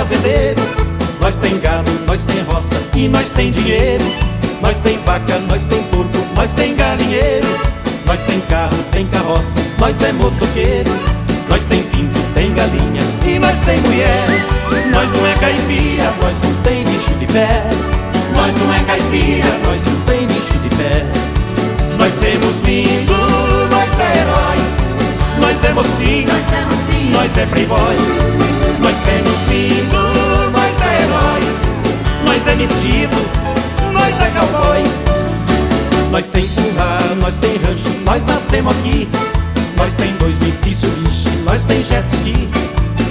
fazendeiro. Nós tem gado, nós tem roça e nós tem dinheiro. Nós tem vaca, nós tem porco, nós tem galinheiro. Nós tem carro, tem carroça, nós é motoqueiro. Nós tem pinto, tem galinha e nós tem mulher. Nós não é caipira, nós não tem bicho de pé. Nós não é caipira, nós não tem bicho de pé. Nós somos lindo, nós é herói. Nós é mocinho, Nós é é playboy. Nós somos lindo, nós é herói. Nós é metido, nós é cowboy. Nós tem curral, nós tem rancho, nós nascemos aqui. Nós tem dois Mitsubishi, nós tem jet ski.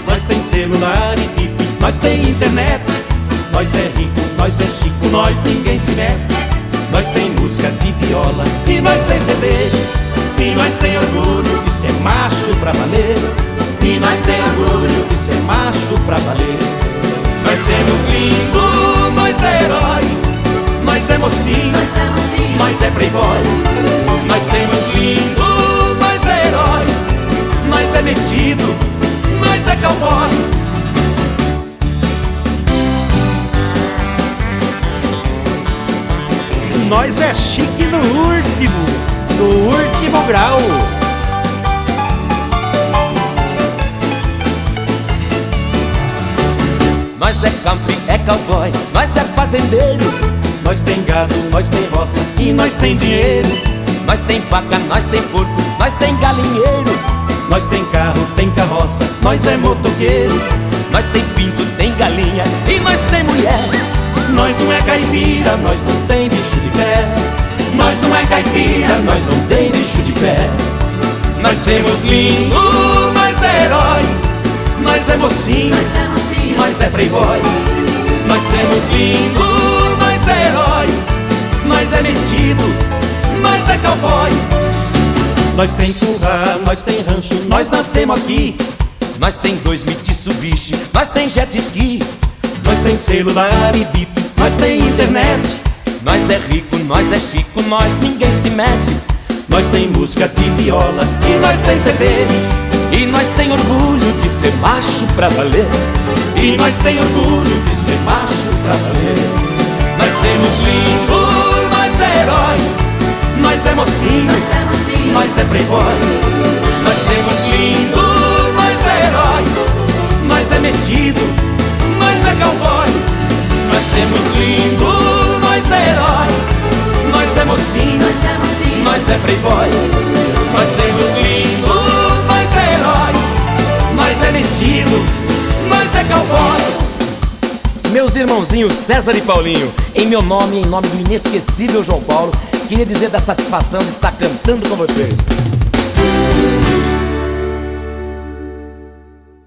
Nós tem celular e pipe, nós tem internet. Nós é rico, nós é chico, nós ninguém se mete. Nós tem música de viola Nós é mocinho, nós é playboy. Nós somos lindo, nós é herói. Nós é metido, nós é cowboy. Nós é chique no último, no último grau. Nós é country, é cowboy, nós é fazendeiro. Nós tem gado, nós tem roça e nós tem dinheiro. Nós tem vaca, nós tem porco, nós tem galinheiro. Nós tem carro, tem carroça, nós é motoqueiro. Nós tem pinto, tem galinha e nós tem mulher. Nós não é caipira, nós não tem bicho de pé. Nós não é caipira, nós não tem bicho de pé. Nós somos lindo, nós é herói. Nós é mocinho, nós é mocinho, nós é playboy. Nós somos lindo, é herói. Nós é metido, nós é cowboy. Nós tem curral, nós tem rancho, nós nascemos aqui. Nós tem dois Mitsubishi, nós tem jet ski. Nós tem celular e bip, nós tem internet. Nós é rico, nós é chico, nós ninguém se mete. Nós tem música de viola e nós tem CD. E nós tem orgulho de ser macho pra valer. E nós tem orgulho de ser macho pra valer. Nós é playboy. Nós somos lindo, nós é herói. Nós é metido, nós é cowboy. Nós somos lindo, nós é herói. Nós é mocinho, nós é mocinho, nós é playboy. Nós somos lindo, nós é herói. Nós é metido, nós é cowboy. Meus irmãozinhos César e Paulinho, em meu nome e em nome do inesquecível João Paulo, queria dizer da satisfação de estar cantando com vocês.